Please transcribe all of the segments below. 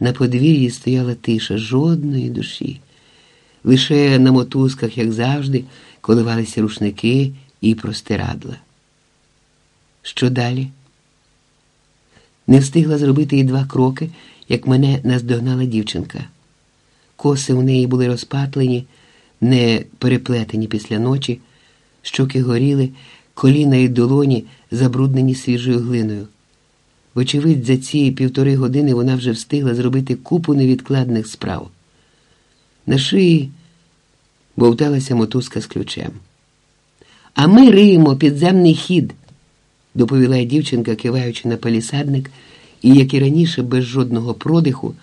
На подвір'ї стояла тиша жодної душі. Лише на мотузках, як завжди, коливалися рушники і простирадла. Що далі? Не встигла зробити і два кроки, як мене наздогнала дівчинка. Коси у неї були розпатлені, не переплетені після ночі, щоки горіли, коліна і долоні забруднені свіжою глиною. Вочевидь, за ці півтори години вона вже встигла зробити купу невідкладних справ. На шиї бовталася мотузка з ключем. А ми риємо підземний хід, доповіла дівчинка, киваючи на палісадник, і, як і раніше, без жодного продиху,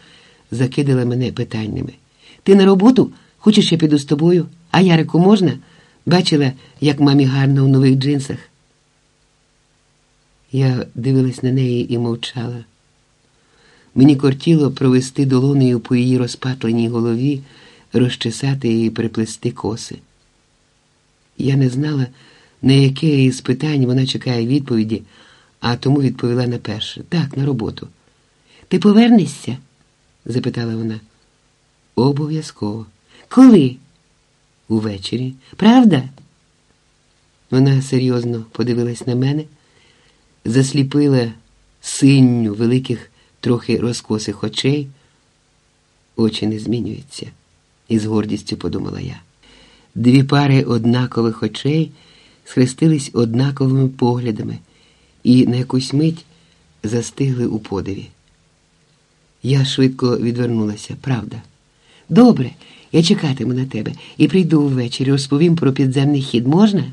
закидала мене питаннями. Ти на роботу? Хочеш, я піду з тобою? А Ярику можна? Бачила, як мамі гарно у нових джинсах. Я дивилась на неї і мовчала. Мені кортіло провести долонею по її розпатленій голові, розчесати і приплести коси. Я не знала, на яке із питань вона чекає відповіді, а тому відповіла на перше так, на роботу. Ти повернешся? запитала вона. Обов'язково. Коли? Увечері. Правда? Вона серйозно подивилась на мене, засліпила синню великих, трохи розкосих очей. Очі не змінюються, із гордістю подумала я. Дві пари однакових очей схрестились однаковими поглядами і на якусь мить застигли у подиві. Я швидко відвернулася, правда. Добре, я чекатиму на тебе і прийду ввечері, розповім про підземний хід. Можна?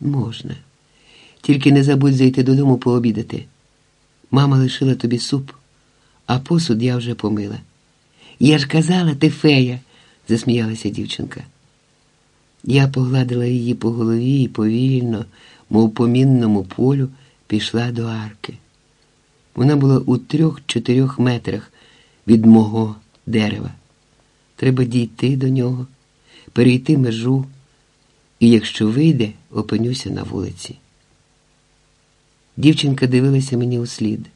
Можна. Тільки не забудь зайти додому пообідати. Мама лишила тобі суп, а посуд я вже помила. Я ж казала, ти фея, засміялася дівчинка. Я погладила її по голові і повільно, мов по мінному полю, пішла до арки. Вона була у трьох-чотирьох метрах від мого дерева. Треба дійти до нього, перейти межу, і якщо вийде, опинюся на вулиці. Дівчинка дивилася мені у слід.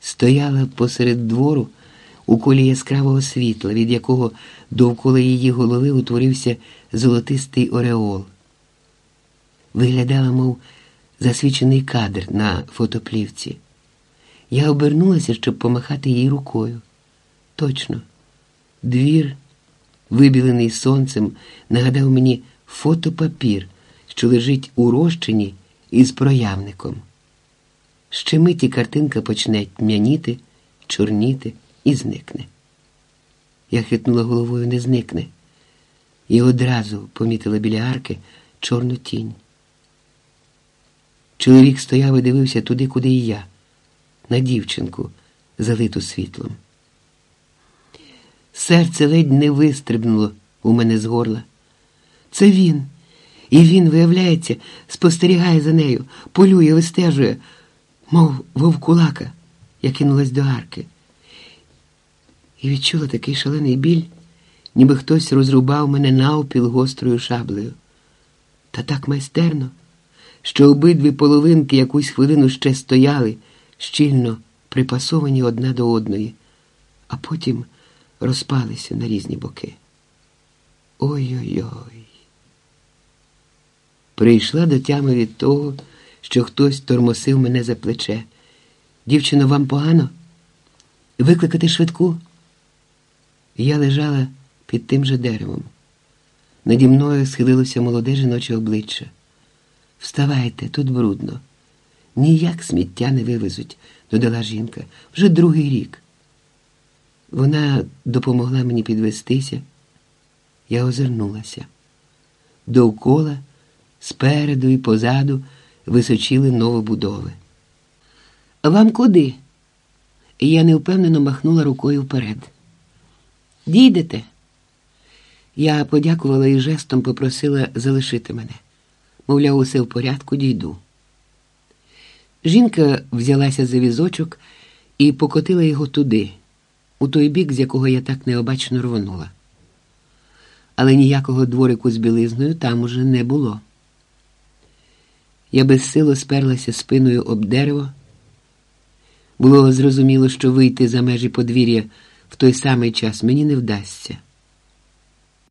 Стояла посеред двору у колі яскравого світла, від якого довкола її голови утворився золотистий ореол. Виглядала, мов засвічений кадр на фотоплівці. Я обернулася, щоб помахати їй рукою. Точно, двір, вибілений сонцем, нагадав мені фотопапір, що лежить у розчині із проявником. Ще миті картинка почне тьмяніти, чорніти і зникне. Я хитнула головою не зникне, і одразу помітила біля арки чорну тінь. Чоловік стояв і дивився туди, куди і я, на дівчинку, залиту світлом. Серце ледь не вистрибнуло у мене з горла. Це він. І він, виявляється, спостерігає за нею, полює, вистежує, мов вовкулака, я кинулась до арки. І відчула такий шалений біль, ніби хтось розрубав мене навпіл гострою шаблею. Та так майстерно, що обидві половинки якусь хвилину ще стояли, щільно припасовані одна до одної, а потім розпалися на різні боки. Ой-ой-ой. Прийшла до тями від того, що хтось тормосив мене за плече. Дівчино, вам погано? Викликати швидку? Я лежала під тим же деревом. Наді мною схилилося молоде жіноче обличчя. Вставайте, тут брудно. Ніяк сміття не вивезуть, додала жінка, вже другий рік. Вона допомогла мені підвестися. Я озирнулася. Довкола, спереду і позаду височили новобудови. Вам куди? Я невпевнено махнула рукою вперед. Дійдете? Я подякувала і жестом попросила залишити мене. Мовляв, усе в порядку, дійду. Жінка взялася за візочок і покотила його туди, у той бік, з якого я так необачно рвонула. Але ніякого дворику з білизною там уже не було. Я безсило сперлася спиною об дерево. Було зрозуміло, що вийти за межі подвір'я в той самий час мені не вдасться.